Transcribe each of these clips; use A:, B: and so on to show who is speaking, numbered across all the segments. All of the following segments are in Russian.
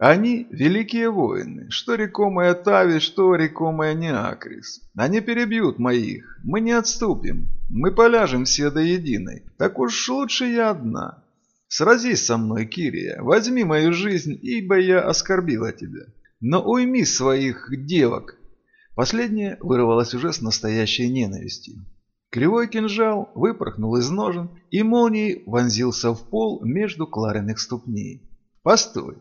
A: Они – великие воины, что рекомая Тави, что рекомая Неакрис. Они перебьют моих, мы не отступим, мы поляжем все до единой. Так уж лучше я одна. Сразись со мной, Кирия, возьми мою жизнь, ибо я оскорбила тебя. Но уйми своих девок. Последнее вырвалось уже с настоящей ненавистью. Кривой кинжал выпорхнул из ножен и молнией вонзился в пол между Клариных ступней. «Постой!»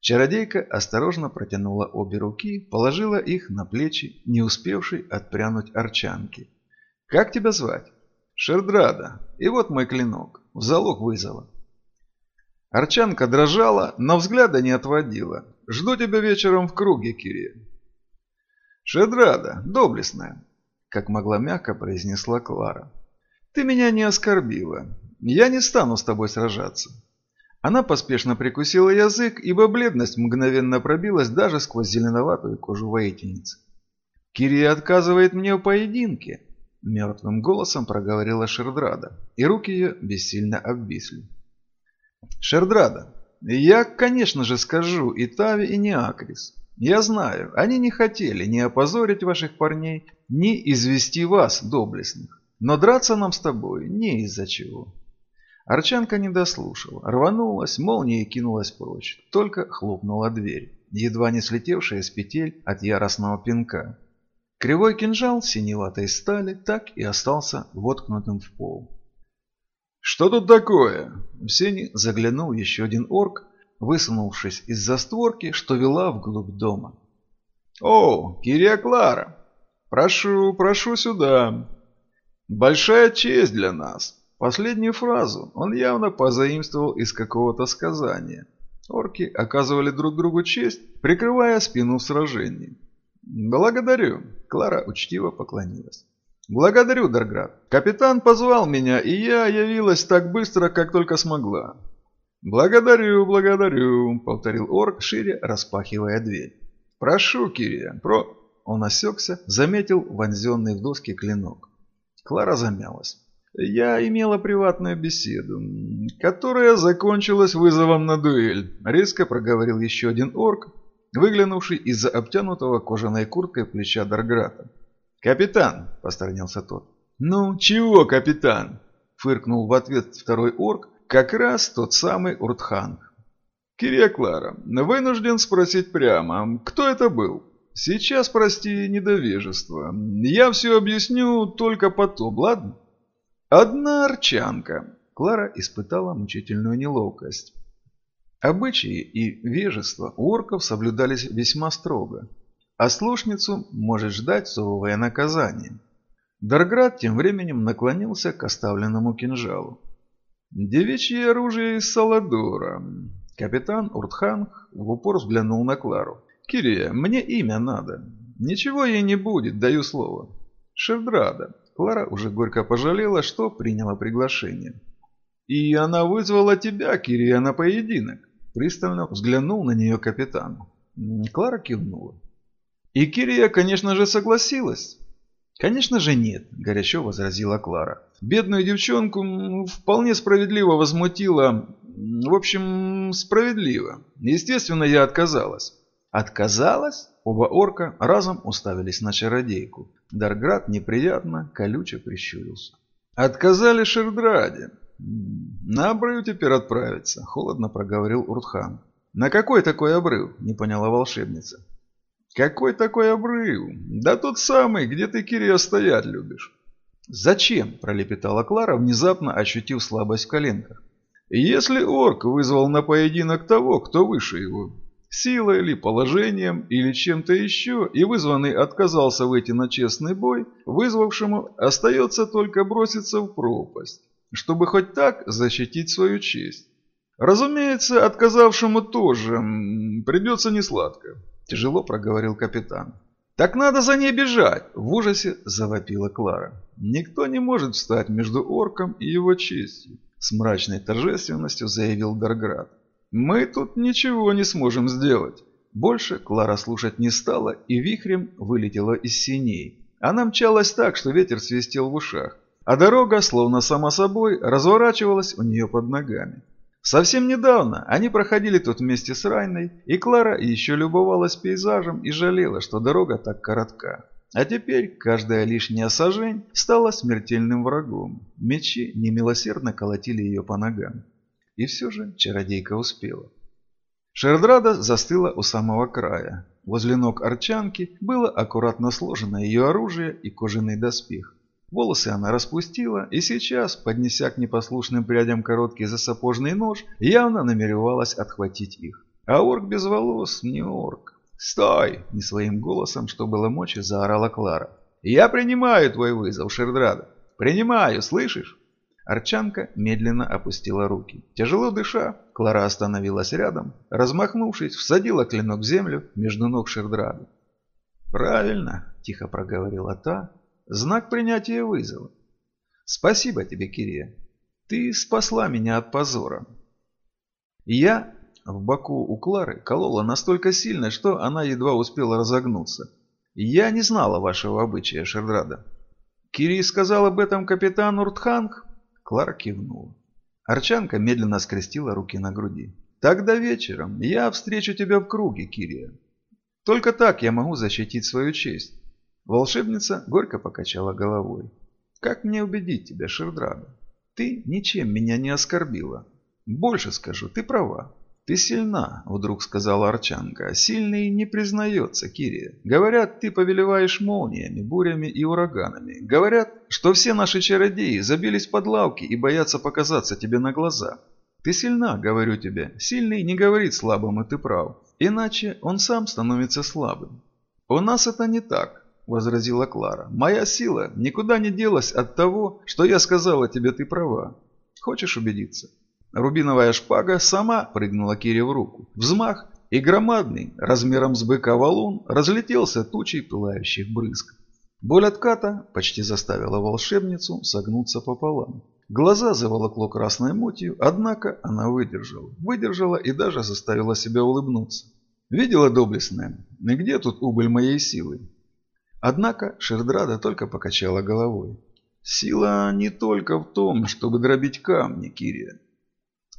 A: Чародейка осторожно протянула обе руки, положила их на плечи, не успевшей отпрянуть арчанки. «Как тебя звать?» «Шердрада. И вот мой клинок. В залог вызова». Арчанка дрожала, но взгляда не отводила. «Жду тебя вечером в круге, Кирия». «Шердрада, доблестная», — как могла мягко произнесла Клара. «Ты меня не оскорбила. Я не стану с тобой сражаться. Она поспешно прикусила язык, ибо бледность мгновенно пробилась даже сквозь зеленоватую кожу воительницы. «Кирия отказывает мне в поединке», – мертвым голосом проговорила Шердрада, и руки ее бессильно обвисли. «Шердрада, я, конечно же, скажу и Тави, и Неакрис. Я знаю, они не хотели ни опозорить ваших парней, ни извести вас, доблестных. Но драться нам с тобой не из-за чего. Арчанка не дослушала, рванулась, молнией кинулась прочь. Только хлопнула дверь, едва не слетевшая с петель от яростного пинка. Кривой кинжал синеватой стали так и остался воткнутым в пол. «Что тут такое?» В сени заглянул еще один орк, высунувшись из застворки, что вела вглубь дома. «О, Кирия Клара! Прошу, прошу сюда! Большая честь для нас!» Последнюю фразу он явно позаимствовал из какого-то сказания. Орки оказывали друг другу честь, прикрывая спину в сражении. «Благодарю», — Клара учтиво поклонилась. «Благодарю, Дарград. Капитан позвал меня, и я явилась так быстро, как только смогла». «Благодарю, благодарю», — повторил орк, шире распахивая дверь. «Прошу, Кирия, про...» Он осекся, заметил вонзенный в доски клинок. Клара замялась. Я имела приватную беседу, которая закончилась вызовом на дуэль. Резко проговорил еще один орк, выглянувший из-за обтянутого кожаной курткой плеча Дарграта. «Капитан!» – посторонился тот. «Ну, чего, капитан?» – фыркнул в ответ второй орк, как раз тот самый Уртханг. «Кирия Клара, вынужден спросить прямо, кто это был?» «Сейчас, прости, недовежество. Я все объясню только потом, ладно?» Одна арчанка. Клара испытала мучительную неловкость. Обычаи и вежество у орков соблюдались весьма строго, а слушницу может ждать суровое наказание. Дарград тем временем наклонился к оставленному кинжалу. «Девичье оружие из Саладора». Капитан Уртханг в упор взглянул на Клару. «Кирия, мне имя надо. Ничего ей не будет, даю слово. Шевдрада. Клара уже горько пожалела, что приняла приглашение. «И она вызвала тебя, Кирия, на поединок!» Пристально взглянул на нее капитан. Клара кивнула. «И Кирия, конечно же, согласилась?» «Конечно же нет», – горячо возразила Клара. «Бедную девчонку вполне справедливо возмутила... В общем, справедливо. Естественно, я отказалась». «Отказалась?» Оба орка разом уставились на чародейку. Дарград неприятно, колюче прищурился. «Отказали Шердраде. На обрыв теперь отправиться», — холодно проговорил Уртхан. «На какой такой обрыв?» — не поняла волшебница. «Какой такой обрыв? Да тот самый, где ты, Кирия, стоять любишь». «Зачем?» – пролепетала Клара, внезапно ощутив слабость в коленках. «Если орк вызвал на поединок того, кто выше его, силой или положением или чем-то еще, и вызванный отказался выйти на честный бой, вызвавшему остается только броситься в пропасть, чтобы хоть так защитить свою честь. Разумеется, отказавшему тоже придется несладко, тяжело проговорил капитан. «Так надо за ней бежать!» – в ужасе завопила Клара. «Никто не может встать между орком и его честью», – с мрачной торжественностью заявил Дарград. «Мы тут ничего не сможем сделать». Больше Клара слушать не стала и вихрем вылетела из синей. Она мчалась так, что ветер свистел в ушах, а дорога, словно сама собой, разворачивалась у нее под ногами. Совсем недавно они проходили тут вместе с Райной, и Клара еще любовалась пейзажем и жалела, что дорога так коротка. А теперь каждая лишняя сажень стала смертельным врагом. Мечи немилосердно колотили ее по ногам. И все же чародейка успела. Шердрада застыла у самого края. Возле ног арчанки было аккуратно сложено ее оружие и кожаный доспех. Волосы она распустила и сейчас, поднеся к непослушным прядям короткий засапожный нож, явно намеревалась отхватить их. А орк без волос не орк. «Стой!» – не своим голосом, что было мочи, заорала Клара. «Я принимаю твой вызов, Шердрада. Принимаю, слышишь?» Арчанка медленно опустила руки. Тяжело дыша, Клара остановилась рядом, размахнувшись, всадила клинок в землю между ног Шердрада. «Правильно», – тихо проговорила та, – «знак принятия вызова. Спасибо тебе, Кирия. Ты спасла меня от позора. Я в боку у Клары колола настолько сильно, что она едва успела разогнуться. «Я не знала вашего обычая, Шердрада». «Кири сказал об этом капитан Уртханг?» Клара кивнула. Арчанка медленно скрестила руки на груди. «Тогда вечером я встречу тебя в круге, Кирия. Только так я могу защитить свою честь». Волшебница горько покачала головой. «Как мне убедить тебя, Шердрада? Ты ничем меня не оскорбила. Больше скажу, ты права. «Ты сильна», — вдруг сказала Арчанка. «Сильный не признается, Кирия. Говорят, ты повелеваешь молниями, бурями и ураганами. Говорят, что все наши чародеи забились под лавки и боятся показаться тебе на глаза. Ты сильна, говорю тебе. Сильный не говорит слабым, и ты прав. Иначе он сам становится слабым». «У нас это не так», — возразила Клара. «Моя сила никуда не делась от того, что я сказала тебе, ты права. Хочешь убедиться?» Рубиновая шпага сама прыгнула Кире в руку. Взмах, и громадный, размером с быка валун, разлетелся тучей пылающих брызг. Боль отката почти заставила волшебницу согнуться пополам. Глаза заволокло красной мутью, однако она выдержала. Выдержала и даже заставила себя улыбнуться. Видела доблестная, где тут убыль моей силы? Однако Шердрада только покачала головой. Сила не только в том, чтобы дробить камни, Кирия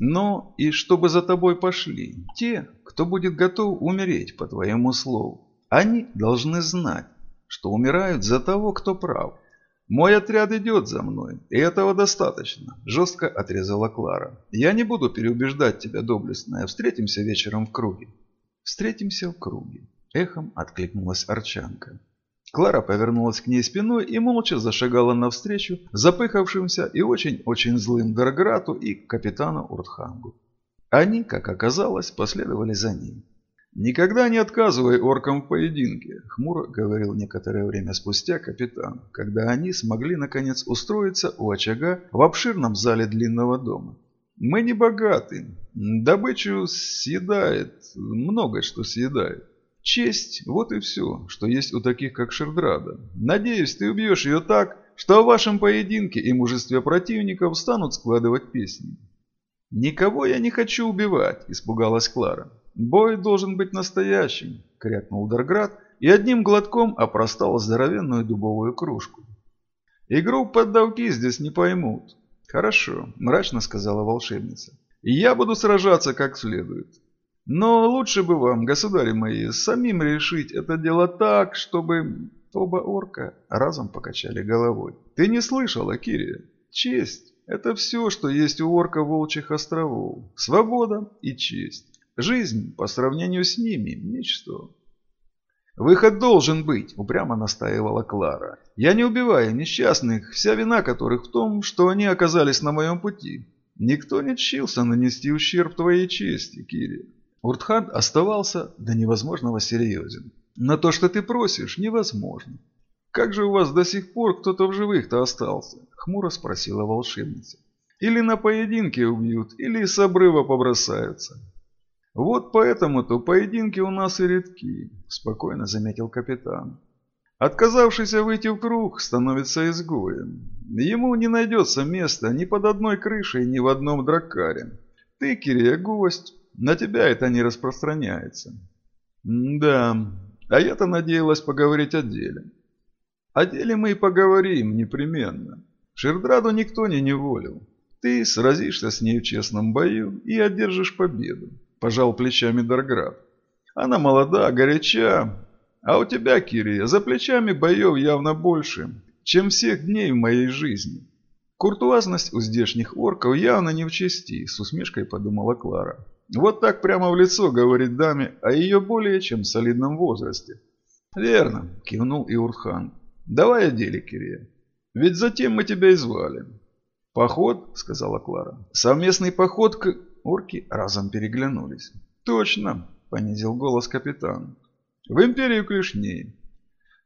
A: но и чтобы за тобой пошли те, кто будет готов умереть по твоему слову. Они должны знать, что умирают за того, кто прав. Мой отряд идет за мной, и этого достаточно, жестко отрезала Клара. Я не буду переубеждать тебя, доблестная, встретимся вечером в круге. Встретимся в круге, эхом откликнулась Арчанка. Клара повернулась к ней спиной и молча зашагала навстречу запыхавшимся и очень-очень злым Дарграту и капитану Уртхангу. Они, как оказалось, последовали за ним. «Никогда не отказывай оркам в поединке», — хмуро говорил некоторое время спустя капитан, когда они смогли наконец устроиться у очага в обширном зале длинного дома. «Мы не богаты. Добычу съедает, много что съедает. Честь – вот и все, что есть у таких, как Шердрада. Надеюсь, ты убьешь ее так, что о вашем поединке и мужестве противников станут складывать песни. «Никого я не хочу убивать», – испугалась Клара. «Бой должен быть настоящим», – крякнул Дарград и одним глотком опростал здоровенную дубовую кружку. «Игру поддавки здесь не поймут». «Хорошо», – мрачно сказала волшебница. «Я буду сражаться как следует. Но лучше бы вам, государи мои, самим решить это дело так, чтобы...» Оба орка разом покачали головой. «Ты не слышала, Кирия? Честь – это все, что есть у орка Волчьих островов. Свобода и честь. Жизнь по сравнению с ними – ничто». «Выход должен быть», – упрямо настаивала Клара. «Я не убиваю несчастных, вся вина которых в том, что они оказались на моем пути. Никто не чился нанести ущерб твоей чести, Кирия. Уртхан оставался до невозможного серьезен. «На то, что ты просишь, невозможно. Как же у вас до сих пор кто-то в живых-то остался?» – хмуро спросила волшебница. «Или на поединке убьют, или с обрыва побросаются». «Вот поэтому-то поединки у нас и редки», – спокойно заметил капитан. «Отказавшийся выйти в круг становится изгоем. Ему не найдется места ни под одной крышей, ни в одном дракаре. Ты, Кирия, гость, на тебя это не распространяется. да, а я-то надеялась поговорить о деле. О деле мы и поговорим непременно. Шердраду никто не неволил. Ты сразишься с ней в честном бою и одержишь победу», – пожал плечами Дарград. «Она молода, горяча, а у тебя, Кирия, за плечами боев явно больше, чем всех дней в моей жизни». Куртуазность у здешних орков явно не в чести, с усмешкой подумала Клара. Вот так прямо в лицо говорит даме о ее более чем солидном возрасте. Верно, кивнул и Урхан. Давай о деле, Кирия. Ведь затем мы тебя и звали. «Поход?» – сказала Клара. «Совместный поход к...» Орки разом переглянулись. «Точно!» – понизил голос капитан. «В империю клешней.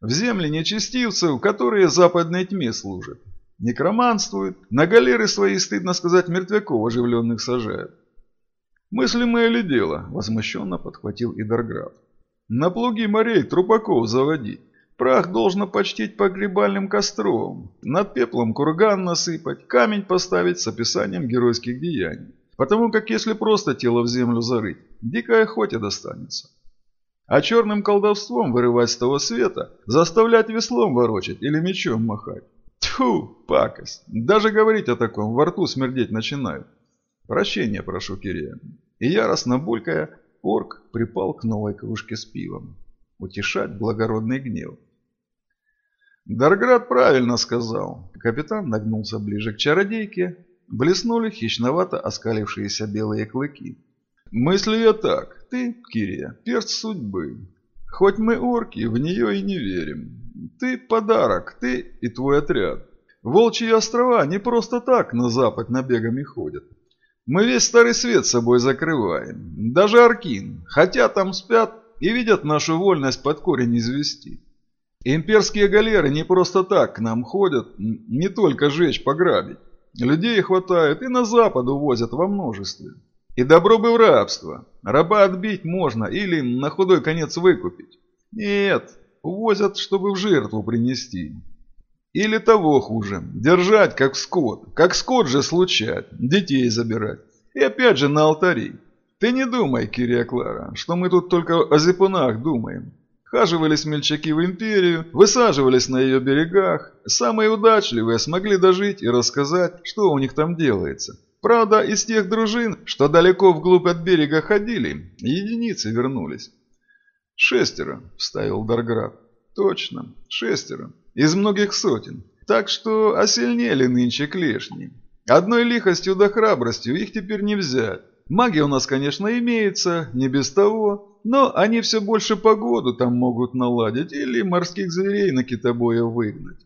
A: В земли нечестивцев, которые западной тьме служат. Некроманствуют, на галеры свои, стыдно сказать, мертвяков оживленных сажают. «Мыслимое ли дело?» – возмущенно подхватил Идарграф. «На плуги морей трупаков заводить. Прах должно почтить погребальным костром, над пеплом курган насыпать, камень поставить с описанием геройских деяний. Потому как если просто тело в землю зарыть, дикая охоте достанется. А черным колдовством вырывать с того света, заставлять веслом ворочать или мечом махать. Тьфу, пакость. Даже говорить о таком во рту смердеть начинает. Прощения прошу, Кирия. И яростно булькая, орк припал к новой кружке с пивом. Утешать благородный гнев. Дарград правильно сказал. Капитан нагнулся ближе к чародейке. Блеснули хищновато оскалившиеся белые клыки. Мыслю я так. Ты, Кирия, перст судьбы. Хоть мы орки, в нее и не верим. Ты подарок, ты и твой отряд. Волчьи острова не просто так на запад набегами ходят. Мы весь старый свет собой закрываем. Даже Аркин, хотя там спят и видят нашу вольность под корень извести. Имперские галеры не просто так к нам ходят, не только жечь, пограбить. Людей хватает и на запад увозят во множестве. И добро бы в рабство. Раба отбить можно или на худой конец выкупить. Нет, увозят, чтобы в жертву принести. Или того хуже, держать как скот. Как скот же случать, детей забирать. И опять же на алтари. Ты не думай, Кирия Клара, что мы тут только о зипунах думаем. Хаживали смельчаки в империю, высаживались на ее берегах. Самые удачливые смогли дожить и рассказать, что у них там делается. Правда, из тех дружин, что далеко вглубь от берега ходили, единицы вернулись. «Шестеро», — вставил Дарград. «Точно, шестеро. Из многих сотен. Так что осильнели нынче клешни. Одной лихостью да храбростью их теперь не взять. Магия у нас, конечно, имеется, не без того, но они все больше погоду там могут наладить или морских зверей на китобоя выгнать.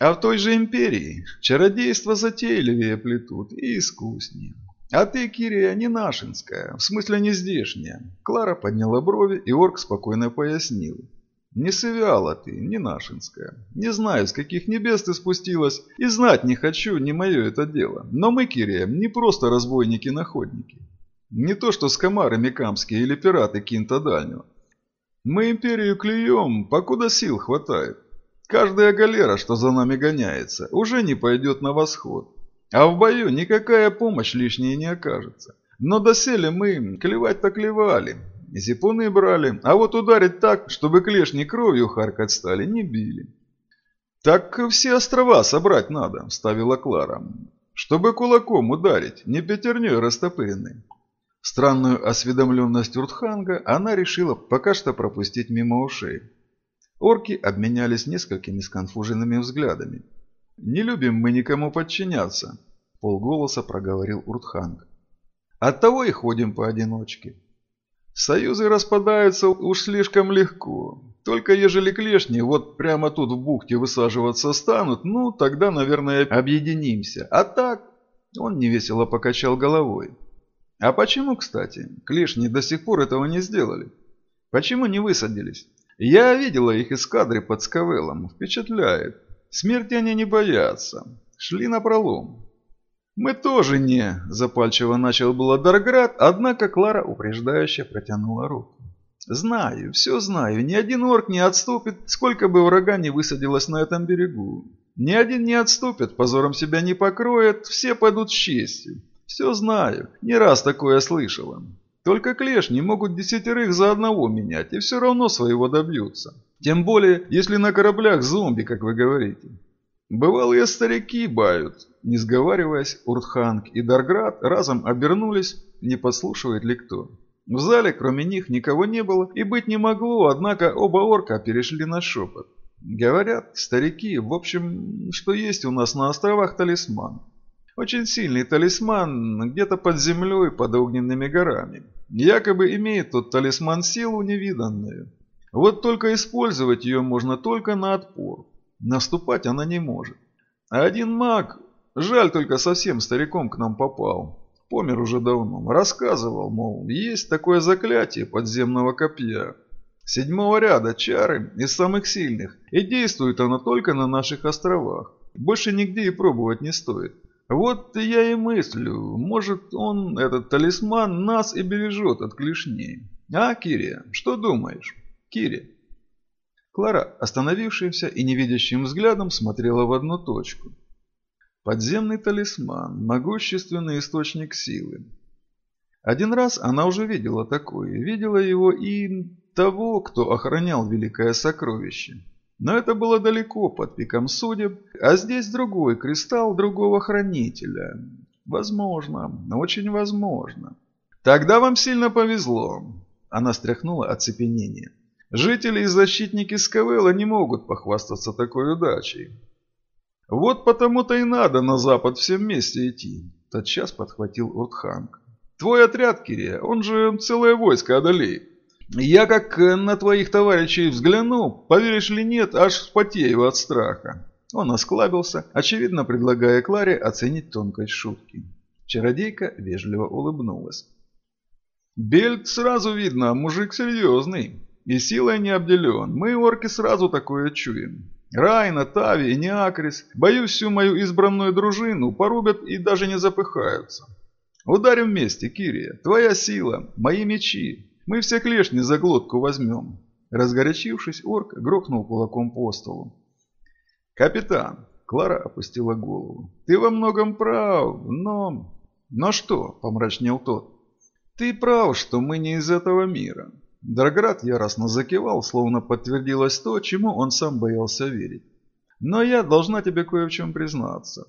A: А в той же империи чародейство затейливее плетут и искуснее. А ты, Кирия, не нашинская, в смысле не здешняя. Клара подняла брови, и орк спокойно пояснил. Не сывяла ты, не нашинская. Не знаю, с каких небес ты спустилась, и знать не хочу, не мое это дело. Но мы, Кирия, не просто разбойники-находники. Не то, что скомары мекамские или пираты Кинта Дальнего. Мы империю клюем, покуда сил хватает. Каждая галера, что за нами гоняется, уже не пойдет на восход. А в бою никакая помощь лишней не окажется. Но доселе мы клевать-то клевали, Зипуны брали, а вот ударить так, чтобы клешни кровью харкать стали, не били. «Так все острова собрать надо», – вставила Клара. «Чтобы кулаком ударить, не пятерней растопыренной». Странную осведомленность Уртханга она решила пока что пропустить мимо ушей. Орки обменялись несколькими сконфуженными взглядами. «Не любим мы никому подчиняться», – полголоса проговорил Уртханг. «Оттого и ходим поодиночке. Союзы распадаются уж слишком легко. Только ежели клешни вот прямо тут в бухте высаживаться станут, ну, тогда, наверное, объединимся. А так, он невесело покачал головой. А почему, кстати, клешни до сих пор этого не сделали? Почему не высадились? Я видела их эскадры под Скавелом. Впечатляет. Смерти они не боятся. Шли на пролом. «Мы тоже не», – запальчиво начал было Дарград, однако Клара упреждающе протянула руку. «Знаю, все знаю, ни один орк не отступит, сколько бы врага не высадилось на этом берегу. Ни один не отступит, позором себя не покроет, все пойдут с честью. Все знаю, не раз такое слышала. Только клешни могут десятерых за одного менять, и все равно своего добьются. Тем более, если на кораблях зомби, как вы говорите. Бывалые старики бают. Не сговариваясь, Уртханг и Дарград разом обернулись, не послушивает ли кто. В зале кроме них никого не было и быть не могло, однако оба орка перешли на шепот. Говорят, старики, в общем, что есть у нас на островах талисман. Очень сильный талисман где-то под землей, под огненными горами. Якобы имеет тот талисман силу невиданную. Вот только использовать ее можно только на отпор. Наступать она не может. А один маг, жаль только совсем стариком к нам попал, помер уже давно, рассказывал, мол, есть такое заклятие подземного копья. Седьмого ряда чары из самых сильных, и действует оно только на наших островах. Больше нигде и пробовать не стоит. Вот я и мыслю, может он, этот талисман, нас и бережет от клешней. А, Кирия, что думаешь? Кири. Клара, остановившаяся и невидящим взглядом, смотрела в одну точку. Подземный талисман, могущественный источник силы. Один раз она уже видела такое, видела его и того, кто охранял великое сокровище. Но это было далеко под пиком судеб, а здесь другой кристалл другого хранителя. Возможно, очень возможно. Тогда вам сильно повезло. Она стряхнула оцепенение. Жители и защитники Скавелла не могут похвастаться такой удачей. «Вот потому-то и надо на запад всем вместе идти», – тотчас подхватил Уртханг. «Твой отряд, Кирия, он же целое войско одолеет. Я как на твоих товарищей взгляну, поверишь ли нет, аж вспотею от страха». Он осклабился, очевидно предлагая Кларе оценить тонкость шутки. Чародейка вежливо улыбнулась. «Бельт сразу видно, мужик серьезный. И силой не обделен. Мы, орки, сразу такое чуем. Райна, Тави и Неакрис, боюсь, всю мою избранную дружину порубят и даже не запыхаются. Ударим вместе, Кирия. Твоя сила, мои мечи. Мы все клешни за глотку возьмем. Разгорячившись, орк грохнул кулаком по столу. «Капитан!» – Клара опустила голову. «Ты во многом прав, но...» «Но что?» – помрачнел тот. «Ты прав, что мы не из этого мира. Драград яростно закивал, словно подтвердилось то, чему он сам боялся верить. «Но я должна тебе кое в чем признаться.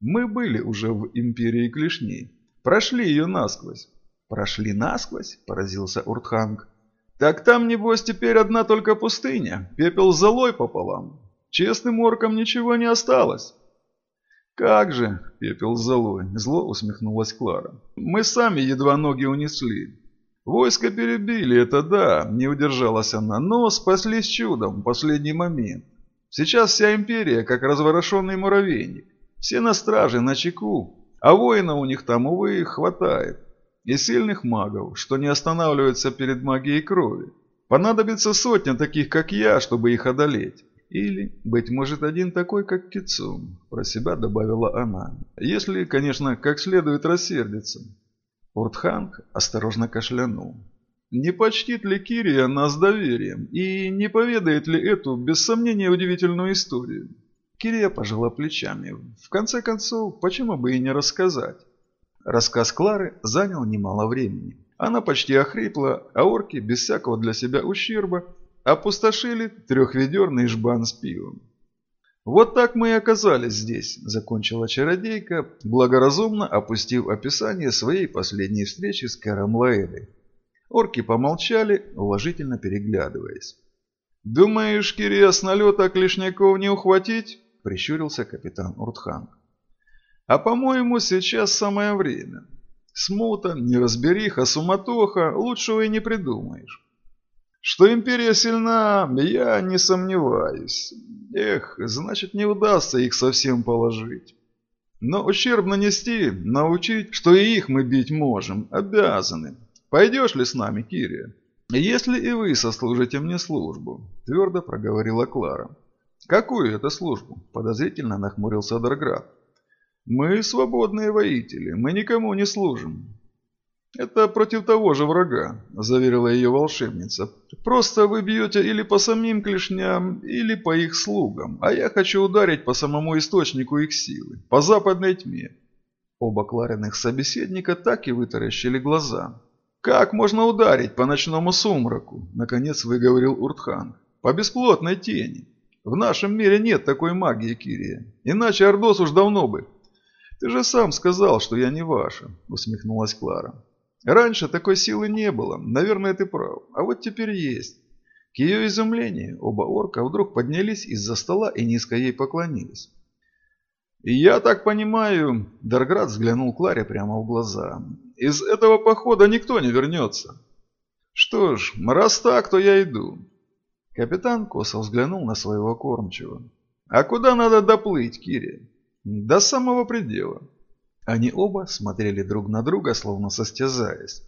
A: Мы были уже в Империи Клешней. Прошли ее насквозь». «Прошли насквозь?» – поразился Уртханг. «Так там, небось, теперь одна только пустыня, пепел золой пополам. Честным оркам ничего не осталось». «Как же!» – пепел золой, зло усмехнулась Клара. «Мы сами едва ноги унесли. Войско перебили, это да, не удержалась она, но спаслись чудом в последний момент. Сейчас вся империя, как разворошенный муравейник. Все на страже, на чеку, а воина у них там, увы, хватает. И сильных магов, что не останавливаются перед магией крови. Понадобится сотня таких, как я, чтобы их одолеть. Или, быть может, один такой, как Кицун, про себя добавила она. Если, конечно, как следует рассердиться. Уртханг осторожно кашлянул. Не почтит ли Кирия нас доверием и не поведает ли эту, без сомнения, удивительную историю? Кирия пожала плечами. В конце концов, почему бы и не рассказать? Рассказ Клары занял немало времени. Она почти охрипла, а орки, без всякого для себя ущерба, опустошили трехведерный жбан с пивом. «Вот так мы и оказались здесь», – закончила чародейка, благоразумно опустив описание своей последней встречи с Кэром Лаэлей. Орки помолчали, уважительно переглядываясь. «Думаешь, Кирия с налета клешняков не ухватить?» – прищурился капитан Уртхан. «А по-моему, сейчас самое время. Смута, неразбериха, суматоха, лучшего и не придумаешь. Что империя сильна, я не сомневаюсь. Эх, значит не удастся их совсем положить. Но ущерб нанести, научить, что и их мы бить можем, обязаны. Пойдешь ли с нами, Кирия? Если и вы сослужите мне службу, твердо проговорила Клара. Какую это службу? Подозрительно нахмурился Дарград. Мы свободные воители, мы никому не служим. «Это против того же врага», – заверила ее волшебница. «Просто вы бьете или по самим клешням, или по их слугам, а я хочу ударить по самому источнику их силы, по западной тьме». Оба Клариных собеседника так и вытаращили глаза. «Как можно ударить по ночному сумраку?» – наконец выговорил Уртхан. «По бесплотной тени». В нашем мире нет такой магии, Кирия. Иначе Ордос уж давно бы. Ты же сам сказал, что я не ваша, усмехнулась Клара. Раньше такой силы не было, наверное, ты прав. А вот теперь есть. К ее изумлению оба орка вдруг поднялись из-за стола и низко ей поклонились. «Я так понимаю...» – Дарград взглянул Кларе прямо в глаза. «Из этого похода никто не вернется». «Что ж, раз так, то я иду». Капитан косо взглянул на своего кормчего. «А куда надо доплыть, Кири?» «До самого предела». Они оба смотрели друг на друга, словно состязаясь.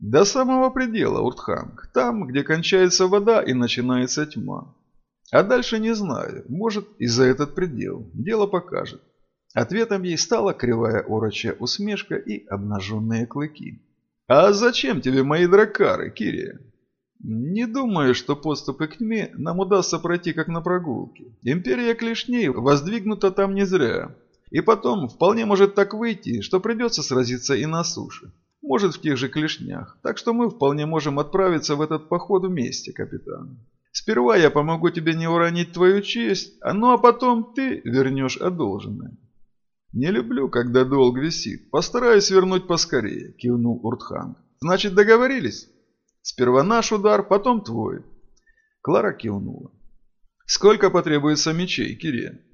A: До самого предела, Уртханг. Там, где кончается вода и начинается тьма. А дальше не знаю. Может, и за этот предел. Дело покажет. Ответом ей стала кривая орочья усмешка и обнаженные клыки. «А зачем тебе мои дракары, Кирия?» «Не думаю, что подступы к тьме нам удастся пройти как на прогулке. Империя клешней воздвигнута там не зря. И потом, вполне может так выйти, что придется сразиться и на суше. Может, в тех же клешнях. Так что мы вполне можем отправиться в этот поход вместе, капитан. Сперва я помогу тебе не уронить твою честь, а ну а потом ты вернешь одолженное. Не люблю, когда долг висит. Постараюсь вернуть поскорее, кивнул Уртхан. Значит, договорились? Сперва наш удар, потом твой. Клара кивнула. Сколько потребуется мечей, Кире?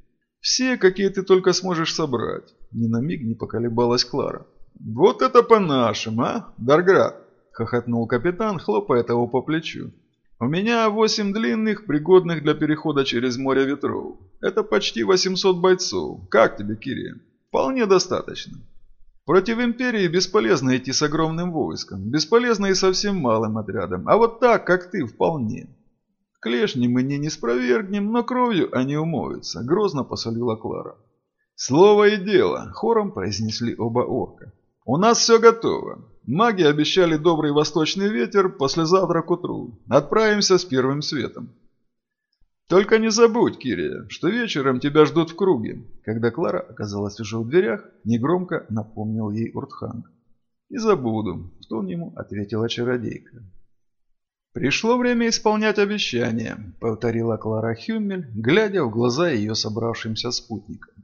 A: Все, какие ты только сможешь собрать. Ни на миг не поколебалась Клара. «Вот это по-нашему, а, Дарград!» – хохотнул капитан, хлопая того по плечу. «У меня восемь длинных, пригодных для перехода через море ветров. Это почти 800 бойцов. Как тебе, Кири? Вполне достаточно. Против Империи бесполезно идти с огромным войском, бесполезно и совсем малым отрядом, а вот так, как ты, вполне. Клешни мы не неспровергнем, но кровью они умоются», – грозно посолила Клара. «Слово и дело», – хором произнесли оба орка. «У нас все готово. Маги обещали добрый восточный ветер послезавтра к утру. Отправимся с первым светом». «Только не забудь, Кирия, что вечером тебя ждут в круге». Когда Клара оказалась уже у дверях, негромко напомнил ей Уртханг. «Не забуду», – в тон ему ответила чародейка. «Пришло время исполнять обещание», – повторила Клара Хюмель, глядя в глаза ее собравшимся спутникам.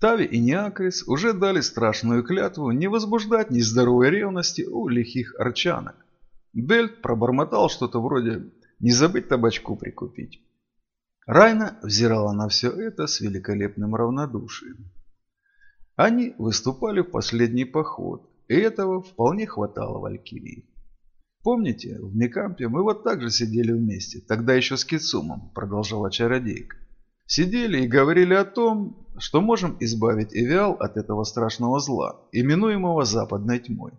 A: Тави и Неакрис уже дали страшную клятву не возбуждать нездоровой ревности у лихих арчанок. Бельт пробормотал что-то вроде «не забыть табачку прикупить». Райна взирала на все это с великолепным равнодушием. Они выступали в последний поход, и этого вполне хватало Валькирии. «Помните, в Микампе мы вот так же сидели вместе, тогда еще с Кицумом», продолжала чародейка. Сидели и говорили о том, что можем избавить Эвиал от этого страшного зла, именуемого западной тьмой.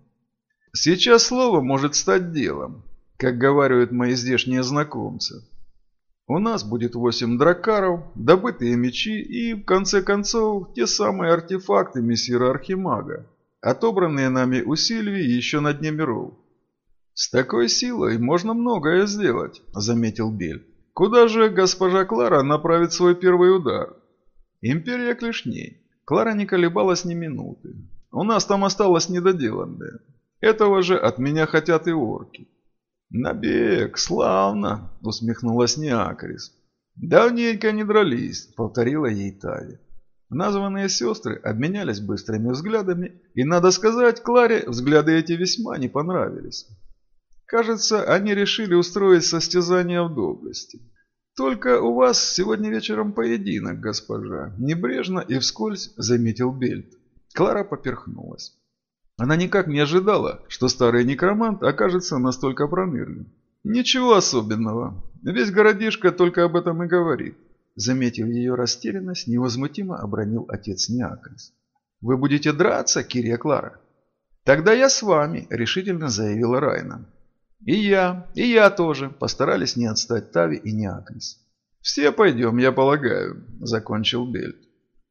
A: Сейчас слово может стать делом, как говаривают мои здешние знакомцы. У нас будет восемь дракаров, добытые мечи и, в конце концов, те самые артефакты мессира Архимага, отобранные нами у Сильвии еще на дне миров. «С такой силой можно многое сделать», — заметил Бель. «Куда же госпожа Клара направит свой первый удар?» Империя клешней. Клара не колебалась ни минуты. У нас там осталось недоделанное. Этого же от меня хотят и орки. «Набег, славно!» – усмехнулась Неакрис. «Давненько не дрались», – повторила ей Тави. Названные сестры обменялись быстрыми взглядами, и, надо сказать, Кларе взгляды эти весьма не понравились. Кажется, они решили устроить состязание в доблести. «Только у вас сегодня вечером поединок, госпожа», – небрежно и вскользь заметил Бельт. Клара поперхнулась. Она никак не ожидала, что старый некромант окажется настолько пронырлив. «Ничего особенного. Весь городишко только об этом и говорит», – заметив ее растерянность, невозмутимо обронил отец Неакрис. «Вы будете драться, Кирия Клара?» «Тогда я с вами», – решительно заявила Райна. И я, и я тоже постарались не отстать Тави и Неакрис. «Все пойдем, я полагаю», – закончил Бельт.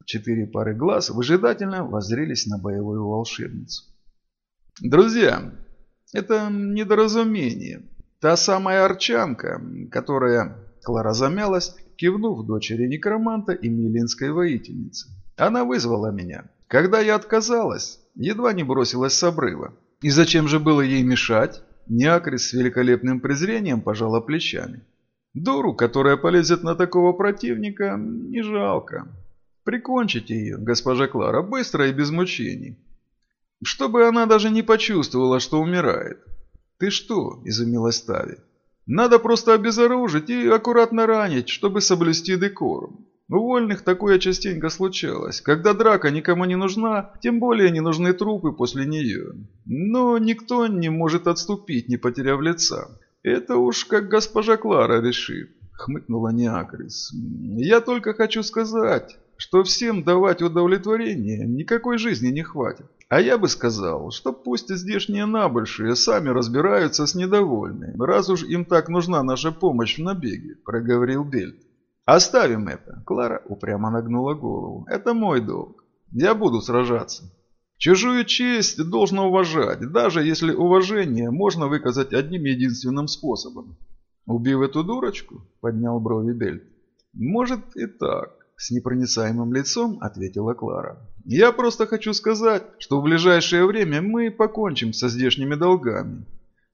A: Четыре пары глаз выжидательно воззрелись на боевую волшебницу. «Друзья, это недоразумение. Та самая арчанка, которая...» Клара замялась, кивнув дочери некроманта и милинской воительницы. «Она вызвала меня. Когда я отказалась, едва не бросилась с обрыва. И зачем же было ей мешать?» Неакрис с великолепным презрением пожала плечами. Дуру, которая полезет на такого противника, не жалко. Прикончите ее, госпожа Клара, быстро и без мучений. Чтобы она даже не почувствовала, что умирает. «Ты что?» – изумилась Тави. «Надо просто обезоружить и аккуратно ранить, чтобы соблюсти декорум. У вольных такое частенько случалось. Когда драка никому не нужна, тем более не нужны трупы после нее. Но никто не может отступить, не потеряв лица. Это уж как госпожа Клара решит», – хмыкнула Неакрис. «Я только хочу сказать, что всем давать удовлетворение никакой жизни не хватит. А я бы сказал, что пусть здешние набольшие сами разбираются с недовольными, раз уж им так нужна наша помощь в набеге, проговорил Бельт. Оставим это. Клара упрямо нагнула голову. Это мой долг. Я буду сражаться. Чужую честь должно уважать, даже если уважение можно выказать одним единственным способом. Убив эту дурочку, поднял брови Бельт. Может и так. С непроницаемым лицом ответила Клара. «Я просто хочу сказать, что в ближайшее время мы покончим со здешними долгами.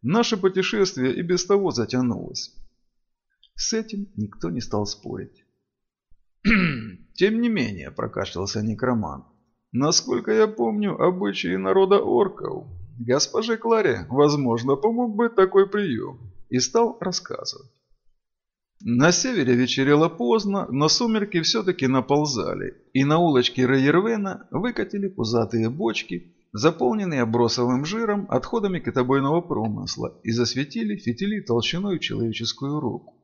A: Наше путешествие и без того затянулось». С этим никто не стал спорить. «Тем не менее», – прокашлялся некромант, – «насколько я помню обычаи народа орков, госпоже Кларе, возможно, помог бы такой прием». И стал рассказывать. На севере вечерело поздно, но сумерки все-таки наползали, и на улочке Рейервена выкатили пузатые бочки, заполненные бросовым жиром, отходами китобойного промысла, и засветили фитили толщиной человеческую руку.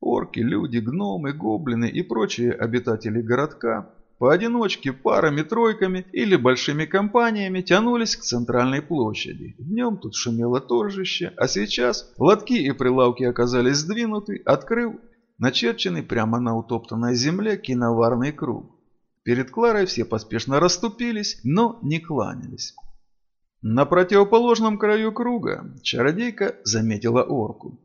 A: Орки, люди, гномы, гоблины и прочие обитатели городка Поодиночке, парами, тройками или большими компаниями тянулись к центральной площади. Днем тут шумело торжище, а сейчас лотки и прилавки оказались сдвинуты, открыв начерченный прямо на утоптанной земле киноварный круг. Перед Кларой все поспешно расступились, но не кланялись. На противоположном краю круга чародейка заметила орку.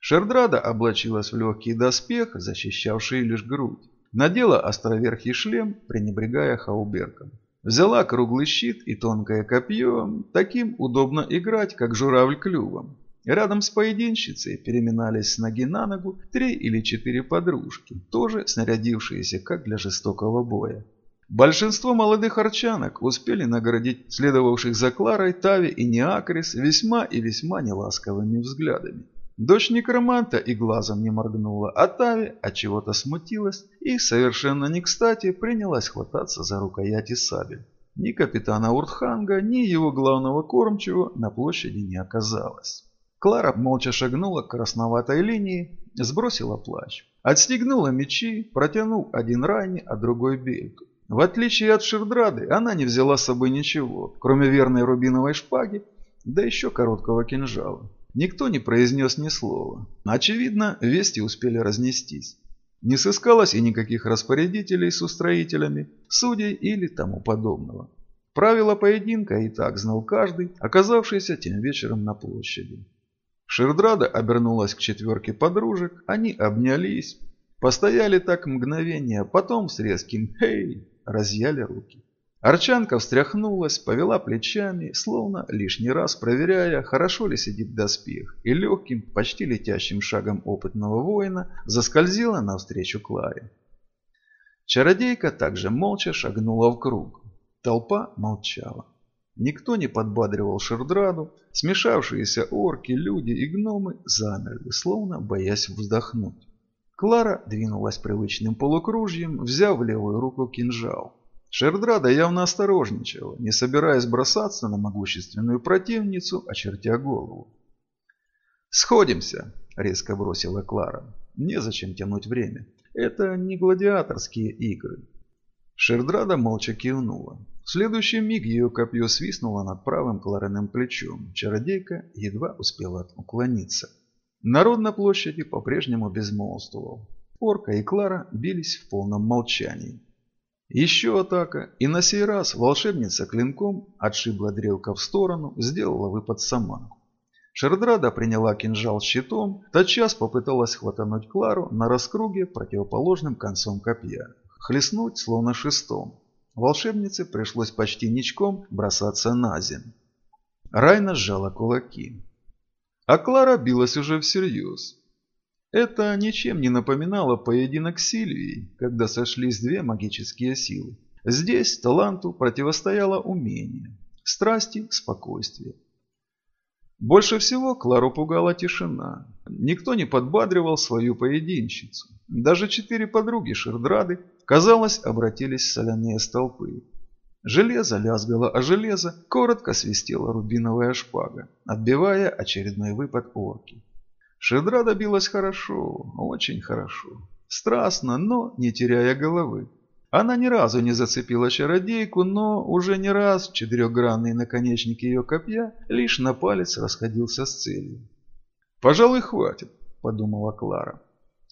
A: Шердрада облачилась в легкий доспех, защищавший лишь грудь. Надела островерхий шлем, пренебрегая хауберком. Взяла круглый щит и тонкое копье, таким удобно играть, как журавль клювом. Рядом с поединщицей переминались с ноги на ногу три или четыре подружки, тоже снарядившиеся, как для жестокого боя. Большинство молодых арчанок успели наградить следовавших за Кларой Тави и Неакрис весьма и весьма неласковыми взглядами. Дочь некроманта и глазом не моргнула, а Тави от чего-то смутилась и совершенно не кстати принялась хвататься за рукояти сабель. Ни капитана Уртханга, ни его главного кормчего на площади не оказалось. Клара молча шагнула к красноватой линии, сбросила плащ. Отстегнула мечи, протянул один Райне, а другой Бельту. В отличие от Шердрады, она не взяла с собой ничего, кроме верной рубиновой шпаги, да еще короткого кинжала. Никто не произнес ни слова. Очевидно, вести успели разнестись. Не сыскалось и никаких распорядителей с устроителями, судей или тому подобного. Правила поединка и так знал каждый, оказавшийся тем вечером на площади. Шердрада обернулась к четверке подружек, они обнялись, постояли так мгновение, потом с резким «Хей!» разъяли руки. Арчанка встряхнулась, повела плечами, словно лишний раз проверяя, хорошо ли сидит доспех, и легким, почти летящим шагом опытного воина заскользила навстречу Кларе. Чародейка также молча шагнула в круг. Толпа молчала. Никто не подбадривал Шердраду, смешавшиеся орки, люди и гномы замерли, словно боясь вздохнуть. Клара двинулась привычным полукружьем, взяв в левую руку кинжал. Шердрада явно осторожничала, не собираясь бросаться на могущественную противницу, очертя голову. «Сходимся», – резко бросила Клара. «Незачем тянуть время. Это не гладиаторские игры». Шердрада молча кивнула. В следующий миг ее копье свистнуло над правым Клариным плечом. Чародейка едва успела уклониться. Народ на площади по-прежнему безмолвствовал. Орка и Клара бились в полном молчании. Еще атака, и на сей раз волшебница клинком отшибла дрелка в сторону, сделала выпад сама. Шердрада приняла кинжал щитом, тотчас попыталась хватануть Клару на раскруге противоположным концом копья. Хлестнуть, словно шестом. Волшебнице пришлось почти ничком бросаться на землю. Райна сжала кулаки. А Клара билась уже всерьез. Это ничем не напоминало поединок Сильвии, когда сошлись две магические силы. Здесь таланту противостояло умение, страсти – спокойствие. Больше всего Клару пугала тишина. Никто не подбадривал свою поединщицу. Даже четыре подруги Шердрады, казалось, обратились соляные столпы. Железо лязгало о железо, коротко свистела рубиновая шпага, отбивая очередной выпад орки. Шедра добилась хорошо, очень хорошо. Страстно, но не теряя головы. Она ни разу не зацепила чародейку, но уже не раз четырехгранный наконечник ее копья лишь на палец расходился с целью. «Пожалуй, хватит», – подумала Клара.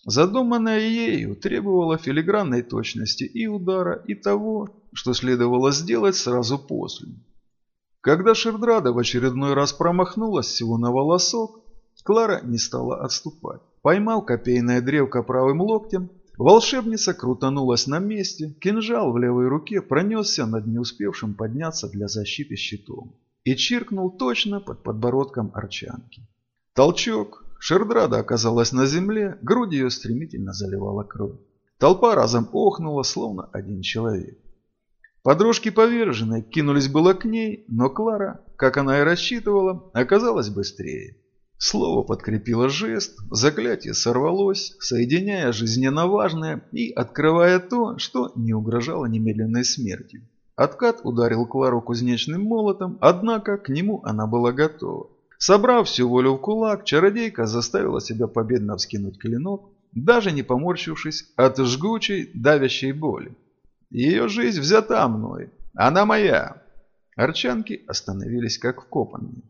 A: Задуманное ею требовало филигранной точности и удара, и того, что следовало сделать сразу после. Когда Шердрада в очередной раз промахнулась всего на волосок, Клара не стала отступать. Поймал копейное древко правым локтем, Волшебница крутанулась на месте, кинжал в левой руке пронесся над не успевшим подняться для защиты щитом и чиркнул точно под подбородком арчанки. Толчок. Шердрада оказалась на земле, грудь ее стремительно заливала кровь. Толпа разом охнула, словно один человек. Подружки поверженной кинулись было к ней, но Клара, как она и рассчитывала, оказалась быстрее. Слово подкрепило жест, заклятие сорвалось, соединяя жизненно важное и открывая то, что не угрожало немедленной смертью. Откат ударил Клару кузнечным молотом, однако к нему она была готова. Собрав всю волю в кулак, чародейка заставила себя победно вскинуть клинок, даже не поморщившись от жгучей, давящей боли. Ее жизнь взята мной, она моя. Арчанки остановились как вкопанные.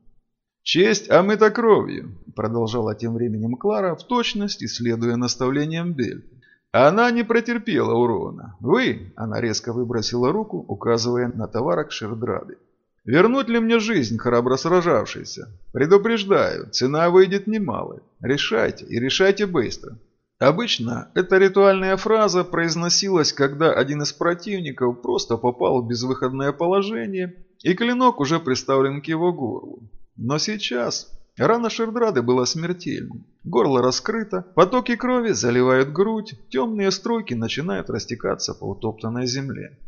A: «Честь омыта кровью», – продолжала тем временем Клара, в точности следуя наставлениям Бель. «Она не претерпела урона. Вы», – она резко выбросила руку, указывая на товарок Шердрады. «Вернуть ли мне жизнь, храбро сражавшейся? Предупреждаю, цена выйдет немалой. Решайте, и решайте быстро». Обычно эта ритуальная фраза произносилась, когда один из противников просто попал в безвыходное положение, и клинок уже приставлен к его горлу. Но сейчас рана Шердрады была смертельной. Горло раскрыто, потоки крови заливают грудь, темные струйки начинают растекаться по утоптанной земле.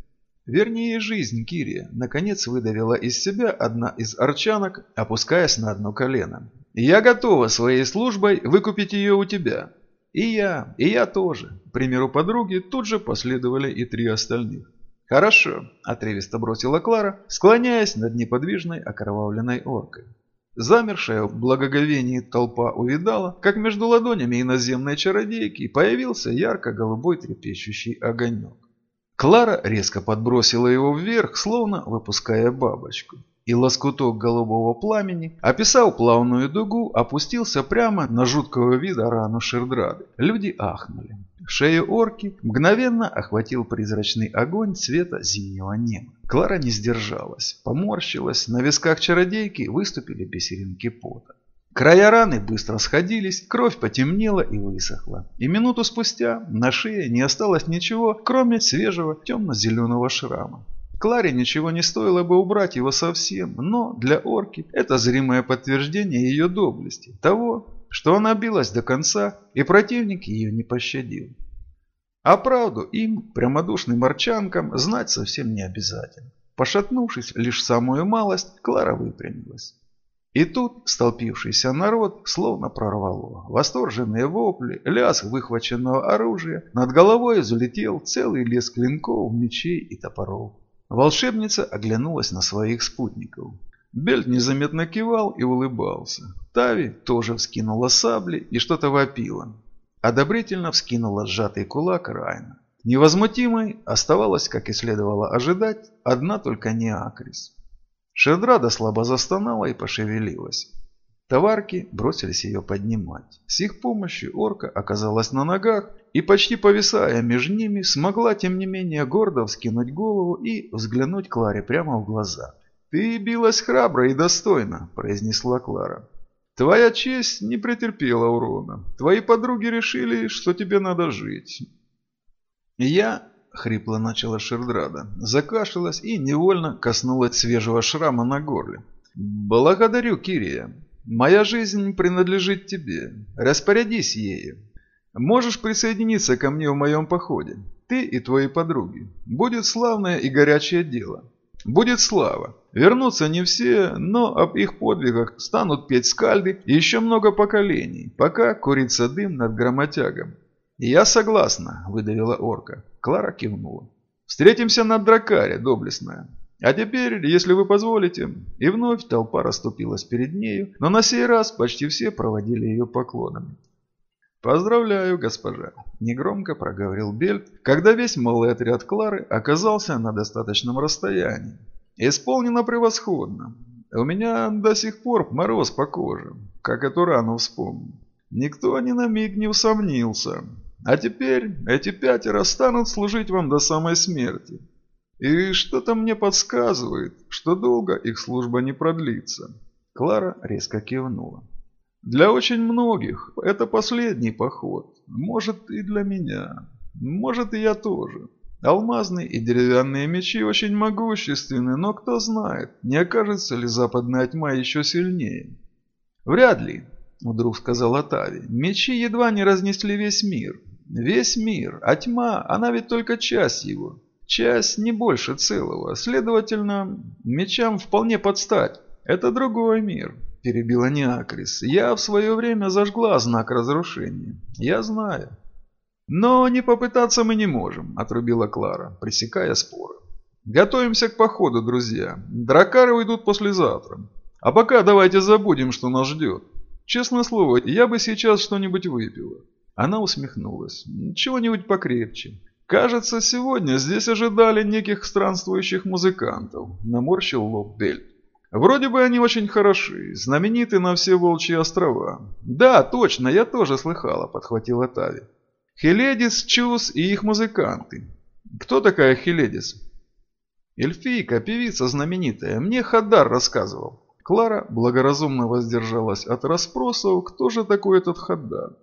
A: Вернее, жизнь Кирия наконец выдавила из себя одна из арчанок, опускаясь на одно колено. «Я готова своей службой выкупить ее у тебя». «И я, и я тоже». К примеру подруги тут же последовали и три остальных. «Хорошо», – отрывисто бросила Клара, склоняясь над неподвижной окровавленной оркой. Замершая в благоговении толпа увидала, как между ладонями иноземной чародейки появился ярко-голубой трепещущий огонек. Клара резко подбросила его вверх, словно выпуская бабочку. И лоскуток голубого пламени, описав плавную дугу, опустился прямо на жуткого вида рану Шердрады. Люди ахнули. Шею орки мгновенно охватил призрачный огонь цвета зимнего неба. Клара не сдержалась, поморщилась, на висках чародейки выступили бисеринки пота. Края раны быстро сходились, кровь потемнела и высохла. И минуту спустя на шее не осталось ничего, кроме свежего темно-зеленого шрама. Кларе ничего не стоило бы убрать его совсем, но для орки это зримое подтверждение ее доблести, того, что она билась до конца, и противник ее не пощадил. А правду им, прямодушным арчанкам, знать совсем не обязательно. Пошатнувшись лишь самую малость, Клара выпрямилась. И тут столпившийся народ словно прорвало. Восторженные вопли, лязг выхваченного оружия, над головой залетел целый лес клинков, мечей и топоров. Волшебница оглянулась на своих спутников. Бельт незаметно кивал и улыбался. Тави тоже вскинула сабли и что-то вопила. Одобрительно вскинула сжатый кулак Райна. Невозмутимой оставалась, как и следовало ожидать, одна только не Акрис. Шедрада слабо застонала и пошевелилась. Товарки бросились ее поднимать. С их помощью орка оказалась на ногах и, почти повисая между ними, смогла, тем не менее, гордо вскинуть голову и взглянуть Кларе прямо в глаза. «Ты билась храбро и достойно», – произнесла Клара. «Твоя честь не претерпела урона. Твои подруги решили, что тебе надо жить». «Я...» – хрипло начала Шердрада, закашлялась и невольно коснулась свежего шрама на горле. «Благодарю, Кирия. Моя жизнь принадлежит тебе. Распорядись ею. Можешь присоединиться ко мне в моем походе. Ты и твои подруги. Будет славное и горячее дело. Будет слава. Вернутся не все, но об их подвигах станут петь скальды и еще много поколений, пока курится дым над громотягом. «Я согласна», – выдавила орка. Клара кивнула. «Встретимся на Дракаре, доблестная. А теперь, если вы позволите...» И вновь толпа расступилась перед нею, но на сей раз почти все проводили ее поклонами. «Поздравляю, госпожа», – негромко проговорил Бельт, когда весь малый отряд Клары оказался на достаточном расстоянии. «Исполнено превосходно. У меня до сих пор мороз по коже, как эту рану вспомнил. Никто ни на миг не усомнился. А теперь эти пятеро станут служить вам до самой смерти. И что-то мне подсказывает, что долго их служба не продлится». Клара резко кивнула. Для очень многих это последний поход. Может и для меня. Может и я тоже. Алмазные и деревянные мечи очень могущественны, но кто знает, не окажется ли западная тьма еще сильнее. Вряд ли, вдруг сказала Тави. Мечи едва не разнесли весь мир. Весь мир, а тьма, она ведь только часть его. Часть не больше целого, следовательно, мечам вполне подстать. Это другой мир, – перебила Неакрис. «Я в свое время зажгла знак разрушения. Я знаю». «Но не попытаться мы не можем», – отрубила Клара, пресекая споры. «Готовимся к походу, друзья. Дракары уйдут послезавтра. А пока давайте забудем, что нас ждет. Честное слово, я бы сейчас что-нибудь выпила». Она усмехнулась. «Чего-нибудь покрепче». «Кажется, сегодня здесь ожидали неких странствующих музыкантов», – наморщил лоб Бельт. Вроде бы они очень хороши, знамениты на все Волчьи острова. Да, точно, я тоже слыхала, подхватила Тави. Хеледис, Чус и их музыканты. Кто такая Хеледис? Эльфийка, певица знаменитая, мне Хадар рассказывал. Клара благоразумно воздержалась от расспросов, кто же такой этот Хадар.